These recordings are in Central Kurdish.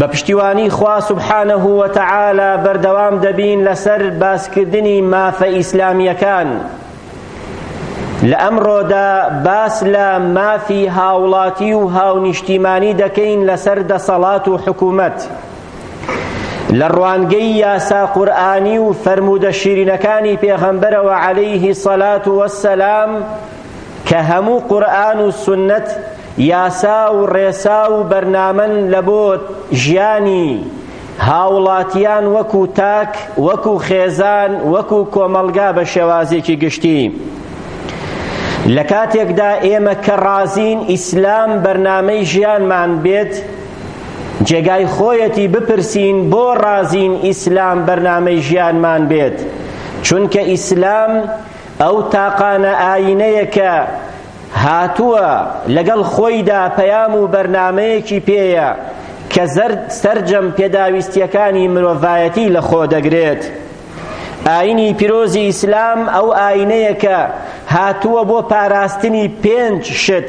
بە پشتیوانی خوا سبحانه وتعالی بەردەوام دەبین لەسەر باسکردنی مافە ئیسلامیەکان لە ئەمڕۆدا باس لە مافی هاوڵاتی و هاونیشتیمانی دەکەین لەسەر دەسەڵات و حکوومەت لە ڕوانگەی یاسا قورآانی و فەرموودە شیرینەکانی پێغەمبەرەوە عەلەیهی سەلات وەسەلام کە هەموو قورئان و سوننەت یاسا و ڕێسا و بەرنامەن لە بۆ ژیانی هاوڵاتیان وەکو تاک وەکو خێزان وەکو کۆمەڵگا بە شێوازێکی گشتی لە کاتێکدا ئێمە کە ڕازین ئیسلام بەرنامەی ژیانمان بێت جێگای خۆیەتی بپرسین بۆ ڕازین ئیسلام بەرنامەی ژیانمان بێت چونکە ئیسلام ئەو تاقانە ئایینەیە کە هاتووە لەگەڵ خۆیدا پەیام و بەرنامەیەکی پێیە کە زەرد سەرجەم پێداویستیەکانی مرۆڤایەتی لە خۆ دەگرێت ئاینی پیرۆزی ئیسلام ئەو ئاینەیە کە هاتووە بۆ پاراستنی پێنج شت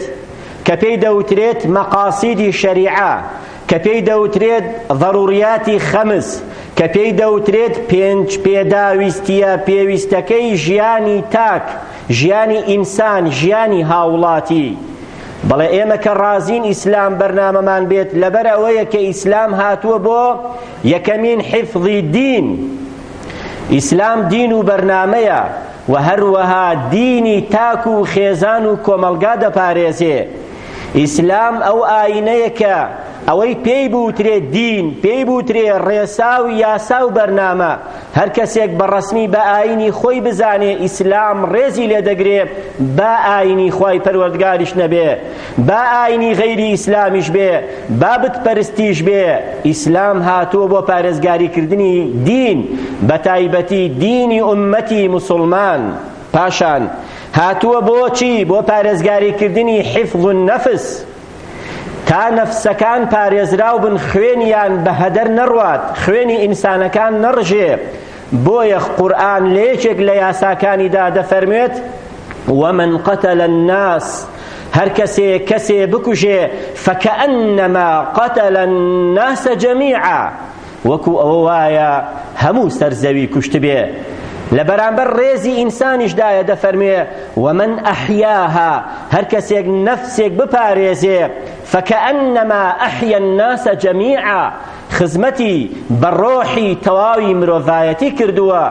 کە پێی دەوترێت مەقاسیدی شەریعە کە پێی دەوترێت ضروریاتی خەمس کە پێی دەوترێت پێنج پێداویستیە پێویستەکەی ژیانی تاک ژیانی ئینسان ژیانی هاوڵاتی بەڵێ ئێمە کە ڕازین ئیسلام بەرنامەمان بێت لەبەر ئەوەیە کە ئیسلام هاتووە بۆ یەکەمین حفظی دین ئیسلام دین و بەرنمەیە و هەروەها دینی تاک و خێزان و کۆمەلگا دەپارێزێ ئیسلام ئەو ئاینەیە کە ئەوەی پێی بوترێ دین پێی بوترێ ڕێسا و یاسا و بەرنامە هەر کەسێک بە ڕەسمی بە ئاینی خۆی بزانێ ئیسلام ڕێزی لێ دەگرێ با ئاینی خوای پەروەردگاریش نەبێ با ئاینی غەیری ئیسلامیش بێ با بتپەرستیش بێ ئیسلام هاتووە بۆ پارێزگاریکردنی دین بە تایبەتی دینی ئومەتی موسڵمان پاشان هاتووە بۆچی بۆ پارێزگاریکردنی حفظ النفس تا نەفسەکان پارێزراو بن خوێنیان بە هەدەر نەڕوات خوێنی ئینسانەکان نەڕژێ بۆیە قورئان لە یەکێک لە یاساکانیدا دەفەرموێت ومن قتل الناس هەر کەسێ کەسێ بکوژێ فەکەئەنەما قتل الناس جەمیعا وەکو ئەوە وایە هەموو سەر زەوی کوشتبێ لە بەرامبەر ڕێزی ئینسانیشدایە دەفەرموێ ومن ئەحیاها هەر کەسێک نەفسێک بپارێزێ فکەئەنما ئەحیا الناس جەمیعا خزمەتی بە ڕۆحی تەواوی مرۆڤایەتی کردووە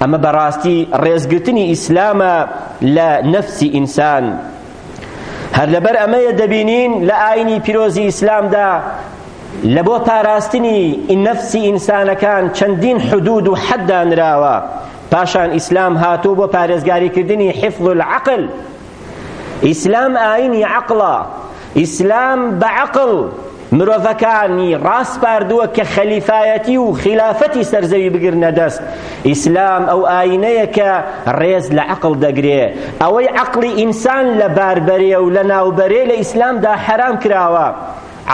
ئەمە بەڕاستی ڕێزگرتنی ئیسلامە لە نەفسی ئینسان هەر لەبەر ئەمەیە دەبینین لە ئاینی پیرۆزی ئیسلامدا لە بۆ پاراستنی نەفسی ئینسانەکان چەندین حدود و حەد دانراوە پاشان ئیسلام هاتوو بۆ پارێزگاریکردنی حفظ العقل ئیسلام ئاینی عقڵە ئیسلام بە عقڵ مرۆڤەکانی ڕاسپاردووە کە خەلیفایەتی و خیلافەتی سەرزەوی بگرنە دەست ئیسلام ئەو ئاینەیە کە ڕێز لە عەقڵ دەگرێ ئەوەی عەقڵی ئینسان لە باربەرێ و لە ناوبەرێ لە ئیسلامدا حەرام کراوە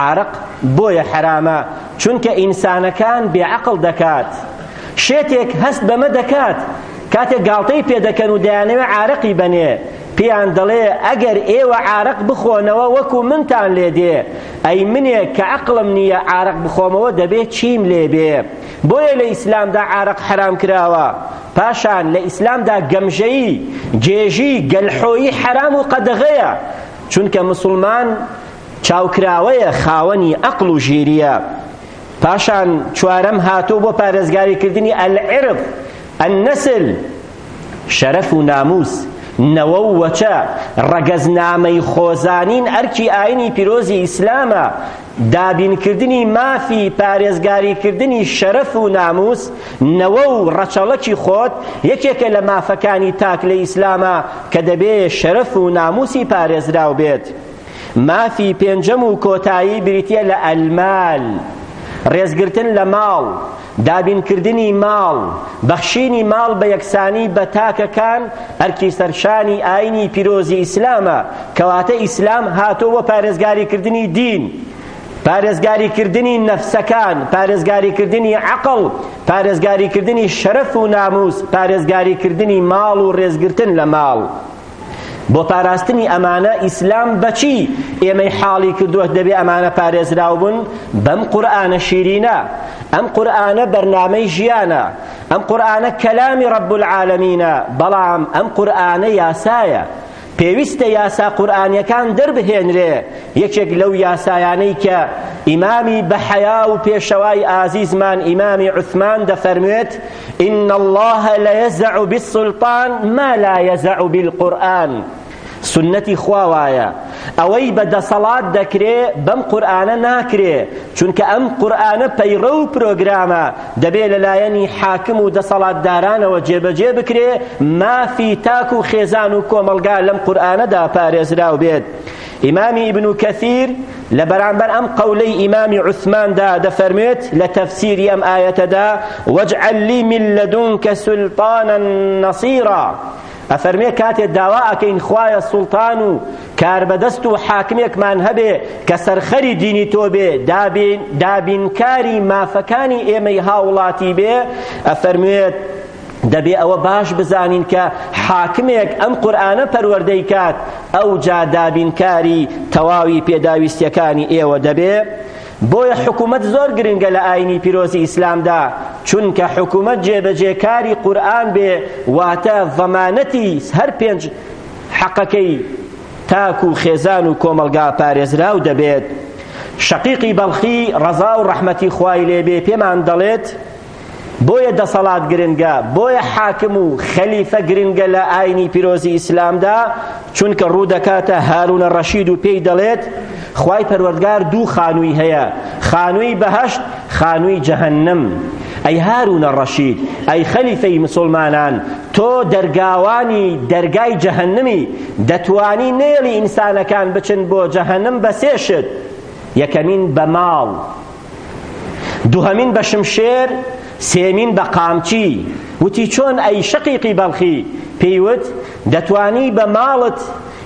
عارق بۆیە حەرامە چونکە ئینسانەکان بێعەقڵ دەکات شێتێک هەست بەمە دەکات کاتێک گاڵتەی پێدەکەن و دەیانەوێ عارەقی بەنێ پێیان دەڵێ ئەگەر ئێوە عارەق بخۆنەوە وەکو منتان لێ دێ ئەی منێک کە عەقڵم نییە عارەق بخۆمەوە دەبێ چیم لێ بێ بۆیە لە ئیسلامدا عارەق حەرام کراوە پاشان لە ئیسلامدا گەمژەیی جێژی گەلحۆیی حەرام و قەدەغەیە چونکە مسلمان چاوکراوەیە خاوەنی ئەقڵ و ژیریە پاشان چوارەم هاتوو بۆ پارێزگاریکردنی ئەلعرب النسل شەرەف و نامووس، نەوە و وەچە، ڕەگەزنامەی خۆزانین ئەرکی ئایینی پیرۆزی ئیسلامە، دابینکردنی مافی پارێزگاریکردنی شەرەف و نامووس، نەوە و ڕەچەڵەکی خۆت یەکێکە لە مافەکانی تاک لە ئیسلامە کە دەبێ شەرەف و نامووسی پارێزراو بێت. مافی پێنجەم و کۆتایی بریتییە لە، المال، ڕێزگرتن لە ماڵ، دابینکردنی ماڵ، بەخشینی ماڵ بە یەکسانی بە تاکەکان ئەرکی سەرشانی ئاینی پیرۆزی ئیسلامە، کەواتە ئیسلام هاتۆ بۆ پارێزگاریکردنی دین، پارێزگاریکردنی نەفسەکان، پارێزگاریکردنی عەقڵ، پارێزگاریکردنی شەرەف و نامووس، پارێزگاریکردنی ماڵ و ڕێزگرتن لە ماڵ. بۆ پاراستنی ئەمانە ئیسلام بەچی ئێمەی حاڵی کردووە دەبێ ئەمانە پارێزراو بن بەم قورئانە شیرینە ئەم قورئانە بەرنامەی ژیانە ئەم قورئانە کەلامی ڕەب العالەمینە بەڵام ئەم قورئانە یاسایە پێویستە یاسا قورئانیەکان دەربهێنرێ یەکێک لەو یاسایانەی کە ئیمامی بەحەیا و پێشەوای ئازیزمان ئیمامی عوسمان دەفەرموێت ان اللە لیزع بالسلطان ما لا یزع بالقرآن سنەتی خوا وایە ئەوەی بە دەسەڵات دەکرێ بەم قورآانە ناکرێ چونکە ئەم قورآانە پەیڕە و پرۆگرامە دەبێ لەلایەنی حاکم و دەسەڵاتدارانەوە جێبەجێ بکرێ مافی تاک و خێزان و کۆمەلگا لەم قورآانەدا پارێزراو بێت ئیمامی ئیبن کەثیر لە بەرامبەر ئەم قەولەی ئیمامی عوسماندا دەفەرموێت لە تەفسیری ئەم ئایەتەدا وەجعل لی من لەدونکە سولطانا نصیرا ئەفەرمێ کاتێ داوا ئەکەین خوایە سوڵتان و کاربەدەست و حاکمێکمان هەبێ کە سەرخەری دینی تۆ بێ دابین دابینکاری مافەکانی ئێمەی هاوڵاتی بێ ئەفەرموێت دەبێ ئەوە باش بزانین کە حاکمێک ئەم قورئانە پەروەردەی کات ئەوجا دابینکاری تەواوی پێداویستیەکانی ئێوە دەبێ بۆیە حکومت زۆر گرنگە لە ئاینی پیرۆزی ئیسلامدا چونکە حکومت جێبەجێکاری قورئان بێ واتە ضمانەتی هەر پێنج حەقەکەی تاک و خێزان و کۆمەڵگا پارێزراو دەبێت شەقیقی بەڵخی ڕەزا و ڕەحمەتی خوای لێبێ پێمان دەڵێت بۆیە دەسەڵات گرنگە، بۆیە حاکم و خەلیفە گرنگە لە ئاینی پیرۆزی ئیسلامدا، چونکە ڕوودەکاتە هارونە ڕەشید و پێی دەڵێت، خوای پەروەردگار دوو خانووی هەیە، خانووی بەهەشت، خانووی جەهەنم. ئەی هارونە ڕەشید، ئەی خەلیفەی مسوڵمانان، تۆ دەرگاوانی دەرگای جەهەنمی، دەتوانی نێڵی ئینسانەکان بچن بۆ جەهەنم بە سێ شت، یەکەمین بە ماڵ، دوهەمین بە شمشێر سێمین بە قامچی وتی چۆن ئەی شەقیقی بەڵخی پێی وت دەتوانی بە ماڵت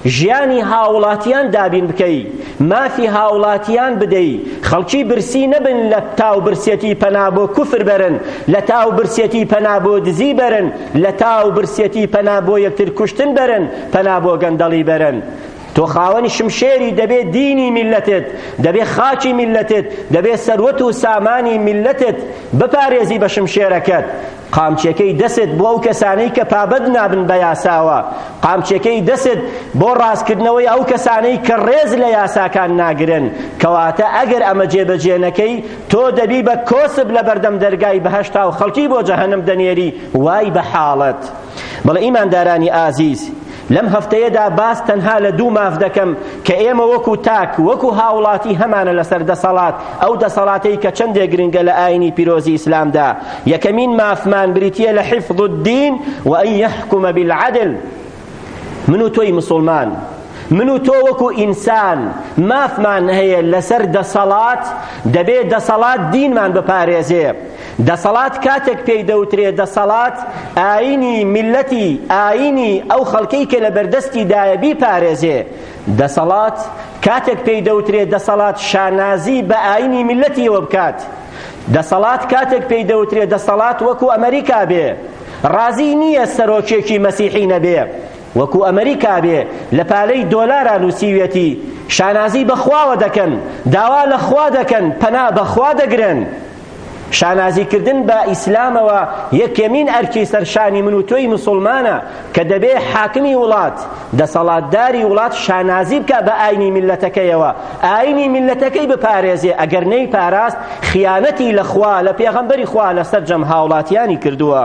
ژیانی هاوڵاتیان دابین بکەی مافی هاوڵاتیان بدەی خەڵکی برسی نەبن لە تاو برسێتی پەنا بۆ کوفر بەرن لە تاو برسێتی پەنا بۆ دزی بەرن لە تاو برسێتی پەنا بۆ یەکتر کوشتن بەرن پەنا بۆ گەندەڵی بەرن تۆ خاوەنی شمشێری دەبێ دینی میللەتێت دەبێ خاکی میللەتێت دەبێ سەروەت و سامانی میللەتێت بپارێزی بە شمشێرەکەت قامچیەکەی دەست بۆ ئەو کەسانەی کە پابەد نابن بە یاساوە قامچیەکەی دەست بۆ ڕاستکردنەوەی ئەو کەسانەی کە ڕێز لە یاساکان ناگرن کەواتە ئەگەر ئەمە جێبەجێ نەکەی تۆ دەبی بە کۆسب لە بەردەم دەرگای بەهەشتا و خەڵکی بۆ جەهەنم دەنێری وای بە حاڵت بەڵێ ئیماندارانی ئازیز لەم هەفتەیەدا باس تەنها لە دوو ماف دەکەم کە ئێمە وەکو تاک وەکو هاوڵاتی هەمانە لەسەر دەسەڵات ئەو دەسەڵاتەی کە چەندێ گرنگە لە ئاینی پیرۆزی ئیسلامدا یەکەمین مافمان بریتیە لە حفظ الدین و ان یحکم بالعدل من و تۆی مسلمان من و تۆ وەکو ئینسان مافمان هەیە لەسەر دەسەڵات دەبێ دەسەڵات دینمان بپارێزێ دەسەڵات کاتێک پێی دەوترێ دەسەڵات ئاینی میلەتی ئاینی ئەو خەڵکەی کە لە بەردەستی دایە بیپارێزێ دەسەڵات کاتێک پێی دەوترێ دەسەڵات شانازی بە ئاینی میلەتیەوە بکات دەسەڵات کاتێک پێی دەوترێ دەسەڵات وەکو ئەمریکا بێ ڕازی نییە سەرۆکێکی مەسیحی نەبێ وەکو ئەمریکا بێ لە پالەی دۆلارا نووسیویەتی شانازی بەخواوە دەکەن داوا لە خوا دەکەن پەنا بەخوا دەگرن شانازی کردن بە ئیسلامەوە یەکەمین ئەرکی سەرشانی من و تۆی مسوڵمانە کە دەبێ حاکمی وڵات دەسەڵاتداری وڵات شانازی بکە بە ئاینی میلەتەکەیەوە ئاینی میلەتەکەی بپارێزێ ئەگەر نەی پاراست خیانەتی لە خوا لە پێغەمبەری خوا لە سەرجەم هاوڵاتیانی کردووە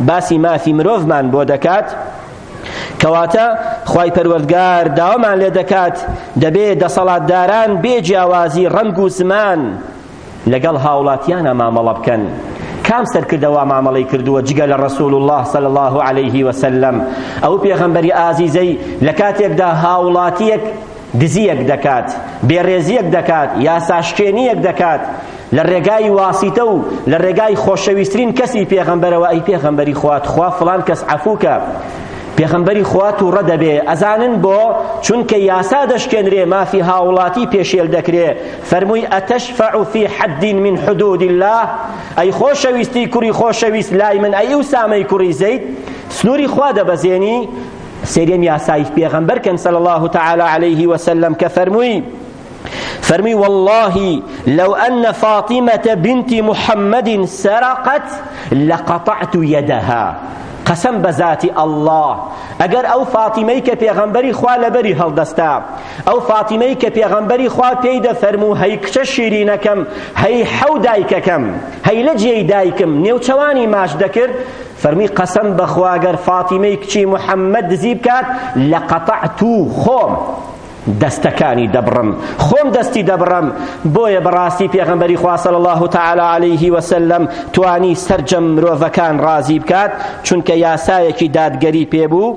باسی مافی مرۆڤمان بۆ دەکات کەواتە خوای پەروەردگار داوامان لێ دەکات دەبێ دەسەڵاتداران بێ جیاوازی ڕەنگ و زمان لەگەڵ هاوڵاتیانە مامەڵە بکەن کام سەرکردەوە مامەڵەی کردووە جگە لە ڕسول الله صلی الله عليه وسلم ئەو پێغەمبەری ئازیزەی لە کاتێکدا هاوڵاتیەک دزییەک دەکات، بێڕێزییەک دەکات، یاساشکێنییەک دەکات، لە ڕێگای واسیتە و لە ڕێگای خۆشەویسترین کەسی پێغەمبەرەوە ئەی پێغەمبەری خوا تخوا فڵان کەس عەفووکە پێغەمبەری خوا تووڕە دەبێ ئەزانن بۆ چونکە یاسا دەشکێنرێ مافی هاوڵاتی پێشێل دەکرێ فەرمووی ئەتەشفع فی حد من حدود الله ئەی خۆشەویستی کوڕی خۆشەویست لای من ئەی ئوسامەی کوڕی زەید سنووری خوا دەبەزێنی سێیەم یاسای پێغەمبەر کەن صلی الله تعالی علیه وسلم کە فەرمووی فرمي والله لو أن فاطمة بنت محمد سرقت لقطعت يدها قسم بذاتي الله ئەگەر ئەو فاتیمەی کە پێغەمبەری خوا لەبەری هەڵدەستا ئەو فاتیمەی کە پێغەمبەری خوا پێی دەفەرموو هەی کچە شیرینەکەم هەی حەو دایکەکەم هەی لە جێی دایکم نێوچەوانی ماش دەکرد فەرمووی قەسەم بەخوا گەر فاتیمەی کچی محەممەد دزی بکات لەقەتەعت خۆم دەستەکانی دەبڕم خۆم دەستی دەبڕم بۆیە بەڕاستی پێغەمبەری خوا صلی الله تعالی علیه و سلم توانی سەرجەم مرۆڤەکان ڕازی بکات چونکە یاسایەکی دادگەری پێبوو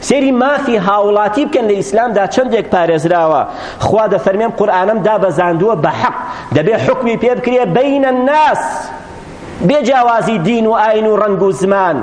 سەیری مافی هاوڵاتی بکەن لە ئیسلامدا چەندێک پارێزراوە خوا دەفەرمێن قورئانم دابەزاندووە بە حەق دەبێ حکمی پێ بکرێ بەینە الناس بێ جیاوازی دین و ئاین و ڕەنگ و زمان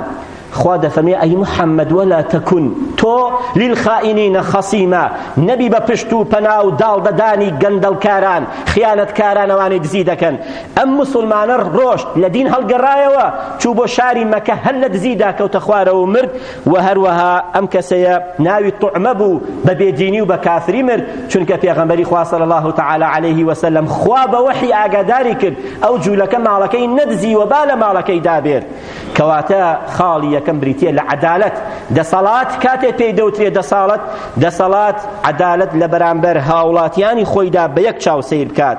خوا دەفەرمێ ئەی محەممەد وەلا تەکون تۆ لیلخائینینە خەسیمە نەبی بە پشت و پەنا و داڵدەدانی گەندەڵکاران خیانەتکارانەوانی دزی دەکەن ئەم مسلمانە ڕۆشت لە دین هەڵگەڕایەوە چوو بۆ شاری مەکە هەر لە دزیدا کەوتە خوارەوە و مرد وە هەروەها ئەم کەسەیە ناوی طعمە بوو بە بێدینی و بە کافری مرد چونکە پێغەمبەری خوا صلی الله تعالی علیه و سلم خوا بە وحی ئاگاداری کرد ئەو جولەکە ماڵەکەی نەدزی و با لە ماڵەکەی دابێت کەواتە خاڵی یەکەم بریتیە لە عەدالەت دەسەڵات کاتێ پێی دەوترێ دەسەڵات دەسەڵات عەدالەت لە بەرامبەر هاوڵاتیانی خۆیدا بە یەک چاو سیر بکات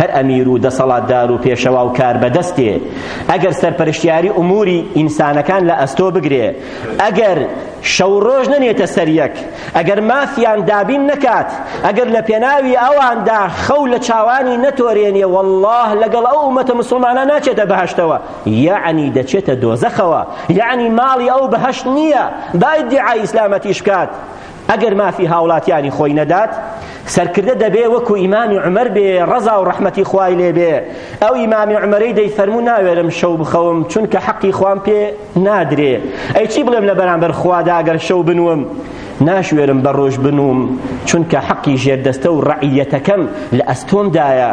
هەر ئەمیر و دەسەڵاتدار و پێشەوا و کاربەدەستێ ئەگەر سەرپەرشتیاری ئوموری ئینسانەکان لە ئەستۆ بگرێ ئەگەر شەو و ڕۆژ نەنێتە سەر یەک ئەگەر مافیان دابین نەکات ئەگەر لە پێناوی ئەواندا خەو لە چاوانی نەتۆرێنێ واللە لەگەڵ ئەو ئومەتە مسوڵمانە ناچێتە بەهەشتەوە یەعنی دەچێتە دۆزەخەوە یەعنی ماڵی ئەو بەهەشت نییە با ئیدیعای ئیسلامەتیش بکات ئەگەر مافی هاوڵاتیانی خۆی نەدات سەرکردە دەبێ وەکو ئیمامی عمر بێ ڕەزا و ڕەحمەتی خوای لێ بێ ئەو ئیمامی عمرەی دەی فەرموو ناوێرم شەو بخەوم چونکە حەقی خوام پێ نادرێ ئەی چی بڵێم لە بەرامبەر خوادا ئەگەر شەو بنوم ناشوێرم بە ڕۆژ بنوم چونکە حەقی ژێردەستە و ڕەعیەتەکەم لە ئەستۆمدایە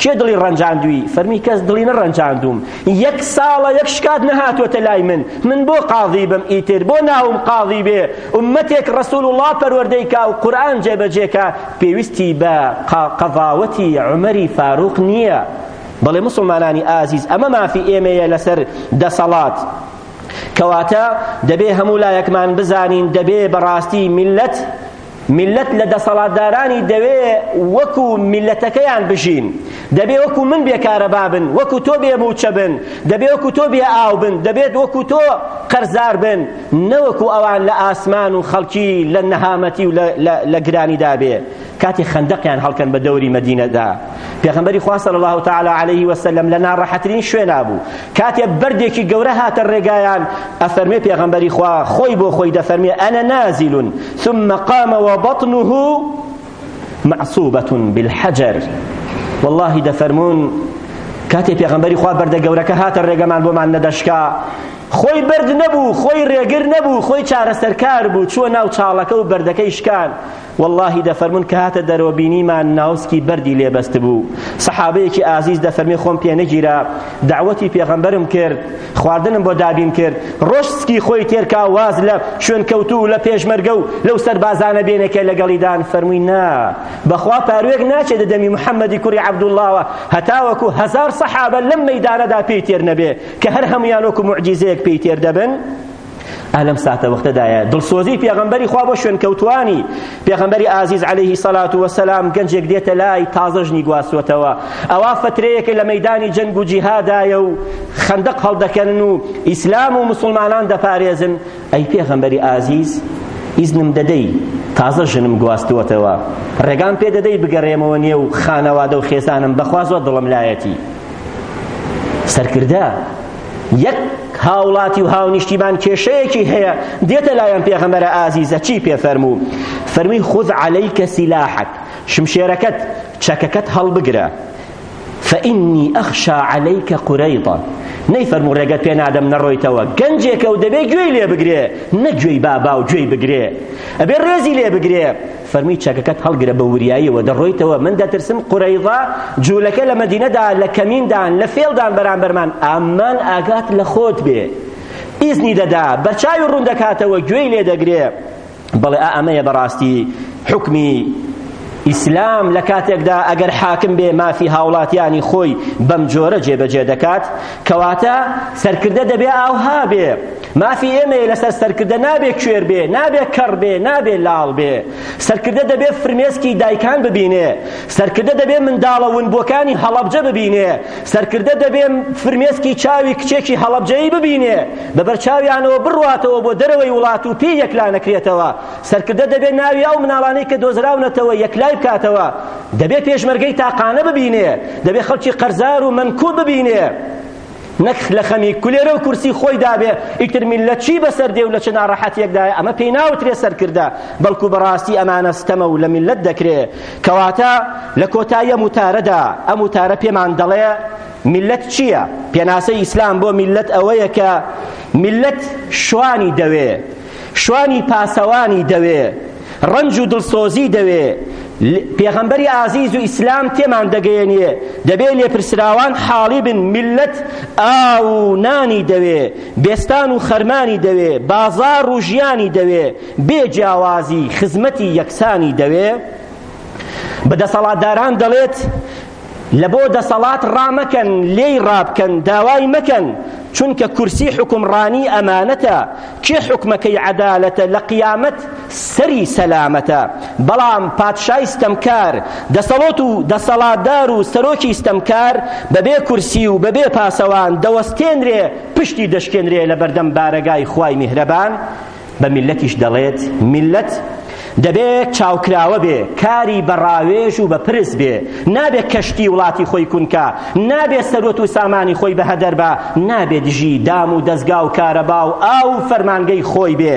کێ دڵی ڕەنجاندوی فەرمی کەس دڵی نەڕەنجاندوم یەک ساڵە یەک شکات نەهاتوەتە لای من من بۆ قاضی بم ئیتر بۆ ناوم قاضی بێ ئومەتێک ڕسول الله پەروەردەی کا و قورآن جێبەجێکە پێویستی بە قەضاوەتی عمەری فاروق نییە بەڵێ مسلمانانی ئازیز ئەمە مافی ئێمەیە لەسەر دەسەڵات کەواتە دەبێ هەموو لایەکمان بزانین دەبێ بەڕاستی میلەت میللەت لە دەسەڵاتدارانی دەوێ وەکو میللەتەکەیان بژین دەبێ وەکو من بێ کارەبا بن وەکو تۆ بێ موچە بن دەبێ وەکو تۆ بێ ئاو بن دەبێت وەکو تۆ قەرزار بن نەوەکو ئەوان لە ئاسمان و خەڵکی لە نەهامەتی و لە گرانیدا بێ کاتی خەندەقیان هەڵکەن بە دەوری مەدینەدا پێغەمبەری خوا صلی الله تعالی علیه وسلم لە ناڕەحەترین شوێنا بوو کاتێ بەردێکی گەورە هاتە ڕێگایان ئەفەرمێ پێغەمبەری خوا خۆی بۆ خۆی دەفەرمێ ئەنە نازلون ثم قام وبطنه معصوبة بالحجر والله دەفەرمون کاتێ پێغەمبەری خوا بەردە گەورەکە هاتە ڕێگەمان بۆمان نەدەشکا خۆی برد نەبوو خۆی ڕێگر نەبوو خۆی چارەسەرکار بوو چووە ناو چاڵەکە و بەردەکەی شکان واللهی دەفەرمون کە هاتە دەرەوە بینیمان ناوسکی بەردی لێبەست بوو سەحابەیەکی ئازیز دەفەرمی خۆم پێ نەگیرا داوەتی پێغەمبەرم کرد خواردنم بۆ دابین کرد ڕۆشت سکی خۆی تێرکا واز لە شوێن کەوتو و لە پێشمەرگە و لەو سەربازانە بێنێ کە لەگەڵیدان فەرمووی نا بەخوا پاروێک ناچێت دە دەمی محەممەدی کوڕی عەبدوڵڵاوە هەتاوەکو هەزار سەحابە لەم مەیدانەدا پێی تێر نەبێ کە هەر هەمویان وەکو موعجیزەیەک پێی تێر دەبن ئا لەم ساتەوەختەدایە دڵسۆزی پێغەمبەری خوا بۆ شوێنکەوتوانی پێغەمبەری ئازیز عەلەیهی سەلات وەسەلام گەنجێک دێتە لای تازە ژنی گواستووەتەوە ئەوا فەترەیەکە لە مەیدانی جەنگ و جیهادایە و خەندەق هەڵدەکەنن و ئیسلام و مسلمانان دەپارێزن ئەی پێغەمبەری ئازیز ئیزنم دەدەی تازە ژنم گواستووەتەوە ڕێگام پێ دەدەی بگەڕێمەوە نێو خانەوادە و خێزانم بەخوا زۆر دڵم لایەتی سەرکردە یەک هاوڵاتی و هاونیشتیمان کێشەیەکی هەیە دێتە لایەن پێغەمبەرە ئازیزە چی پێ فەرموو فەرمی خود عەلەیکە سیلاحەک شمشێرەکەت چەکەکەت هەڵبگرە فإني أخشى عليك قريضا نەی فەرموو ڕێگەت پێ نادەم نەڕۆیتەوە گەنجێکە و دەبێ گوێی لێ بگرێ نە گوێی بابا و گوێی بگرێ ئەبێ ڕێزی لێ بگرێ فەرمووی چەکەکەت هەڵگرە بە وریاییەوە دەڕۆیتەوە من دەترسم قورەیضە جوولەکە لە مەدینەدا لە کەمیندان لە فێڵدان بەرامبەرمان ئامان ئاگات لە خۆت بێ ئیزنی دەدا بەرچاوی ڕوون دەکاتەوە گوێی لێ دەگرێ بەڵێ ئەمەیە بەڕاستی حکمی ئیسلام لە کاتێکدا ئەگەر حاکم بێ مافی هاوڵاتیانی خۆی بەم جۆرە جێبەجێ دەکات کەواتە سەرکردە دەبێ ئاوها بێ مافی ئێمەیە لەسەر سەرکردە نابێ کوێر بێ نابێ کەڕ بێ نابێ لاڵ بێ سەرکردە دەبێ فرمێسکی دایکان ببینێ سەرکردە دەبێ منداڵە ونبووەکانی هەڵەبجە ببینێ سەرکردە دەبێ فرمێسکی چاوی کچێکی هەڵەبجەیی ببینێ بەبەر چاویانەوە بڕواتەوە بۆ دەرەوەی وڵات و پێی یەکلا نەکرێتەوە سەرکردە دەبێ ناوی ئەو مناڵانەی کە دۆزراونەتەوە یەکلای بکاتەوە دەبێ پێشمەرگەی تاقانە ببینێ دەبێ خەڵکی قەرزار و مەنکوب ببینێ نەک لە خەمی کولێرە و کورسی خۆی دابێ ئیتر میللەت چی بەسەر دێ و لە چ ناڕەحەتیەکدایە ئەمە پێی ناوترێ سەرکردە بەڵکو بەڕاستی ئەمانە ستەمە و لە میللەت دەکرێ کەواتە لە کۆتایی ئەم وتارەدا ئەم وتارە پێمان دەڵێ میللەت چییە پێناسەی ئیسلام بۆ میللەت ئەوەیە کە میللەت شوانی دەوێ شوانی پاسەوانی دەوێ ڕەنج و دڵسۆزی دەوێ پێغەمبەری ئازیز و ئیسلام تێمان دەگەیەنێ دەبێ لێپرسراوان حاڵی بن میللەت ئاو و نانی دەوێ بێستان و خەرمانی دەوێ بازار و ژیانی دەوێ بێ جیاوازی خزمەتی یەکسانی دەوێ بە دەسەڵاتداران دەڵێت لەبۆ دەسەڵات ڕامەکەن لێی ڕابکەن داوای مەکەن چونکە کورسی حکومڕانی ئەمانەتە کێ حکومەکەی عەدالەتە لە قیامەت سەری سەلامەتە بەڵام پادشای ستەمکار دەسەڵۆت و دەسەڵاتدار و سەرۆکی ستەمکار بەبێ کورسی و بەبێ پاسەوان دەوەستێنرێ پشتی دەشکێنرێ لە بەردەم بارەگای خوای میهرەبان بە میللەتیش دەڵێت میللەت دەبێت چاوکراوە بێ کاری بە ڕاوێژ و بە پرس بێ نابێت کەشتی وڵاتی خۆی کونکە نابێت سەروەت و سامانی خۆی بە هەدەر بە نابێت دژی دام و دەستگا و کارەبا و ئاو فەرمانگەی خۆی بێ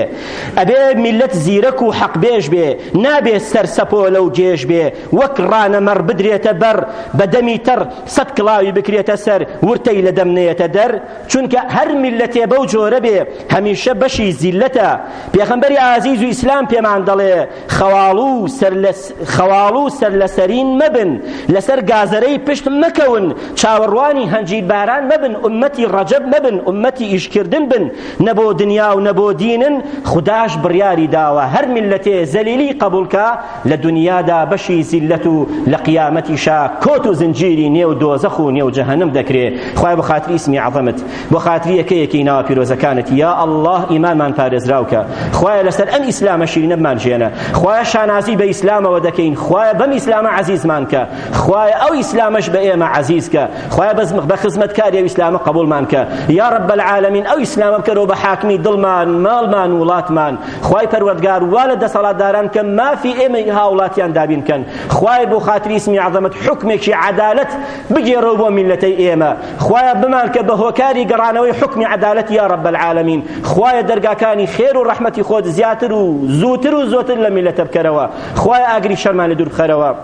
ئەبێ میلەت زیرەک و حەقبێژ بێ نابێت سەر سەپۆلە و گێژ بێ وەک ڕانەمەڕ بدرێتە بەر بە دەمی تەڕ سەد کڵاوی بکرێتە سەر ورتەی لە دەم نێتە دەر چونکە هەر میللەتێ بەو جۆرە بێ هەمیشە بەشی زیللەتە پێخەمبەری ئازیز و ئیسلام پێمان دەڵێ خەواڵو سەرلەس خەواڵو سەرلەسەرین مەبن لەسەر گازەرەی پشت مەکەون چاوەڕوانی هەنجیر باران مەبن ئومەتی ڕەجەب مەبن ئومەتی ئیشکردن بن نە بۆ دنیا و نە بۆ دینن خوداش بڕیاری داوە هەر میللەتێ زەلیلی قەبوڵکا لە دونیادا بەشی زیللەت و لە قیامەتیشا کۆت و زنجیری نێو دۆزەخ و نێو جەهەنم دەکرێ خوایە بە خاتری ئیسمی عەزەمت بۆ خاتری یەکە یەکەی ناوە پیرۆزەکانت یا ئەڵڵا ئیمانمان پارێزراو کە خوایە لەسەر ئەم ئیسلامە شیرینە بمانژێنە خوایە شانازی بە ئیسلامەوە دەکەین خوایە بەم ئیسلامە عەزیزمان کە خوایە ئەو ئیسلامەش بە ئێمە عەزیز کە خوایە بەس بە خزمەتکاری ئەو ئیسلامە قبوڵمان کە یا رب العالمین ئەو ئیسلامە بکەرەوە بە حاکمی دڵمان ماڵمان وڵاتمان خوای پەروەردگار وا لە دەسەڵاتداران کە مافی ئێمەی هاوڵاتیان دابین بکەن خوایە بۆ خاتری اسمی عظمت حکمێکی عەدالەت بگێڕەوە بۆ میلەتەی ئێمە خوایە بمانکە بە هۆکاری گەڕانەوەی حکمی عەدالەت یا رب العالمین خوایە دەرگاکانی خێر و ڕەحمەتی خۆت زیاتر و زووتر و زۆتر لە میلەتە بکەرەوە خوایە ئاگری شەرمان لە دوور بخەرەوە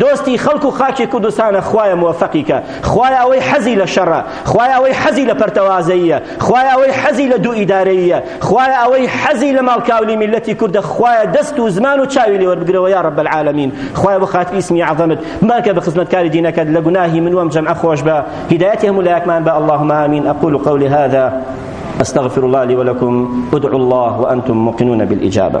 دۆستی خەڵک و خاکی کوردستانە خوایە موەفەقی کە خوایە ئەوەی حەزی لە شەڕە خوایە ئەوەی حەزی لە پەرتەوازەییە خوایە ئەوەی حەزی لە دوو ئیدارەییە خوایە ئەوەی حەزی لە ماڵکاولی میللەتی کوردە خوایە دەست و زمان و چاوی لێ وەربگرەوە یا رب العالمین خوایە بۆ خاتری اسمی عظمت بمان کە بە خزمەتکاری دینەکەت لە گوناهی من وەم جەمعە خۆش بە هیدایەتی هەموو لایەکمان بە اللهم آمین اقول قولي هذا أستغفر الله لي ولكم ادعوا الله وأنتم موقنون بالإجابة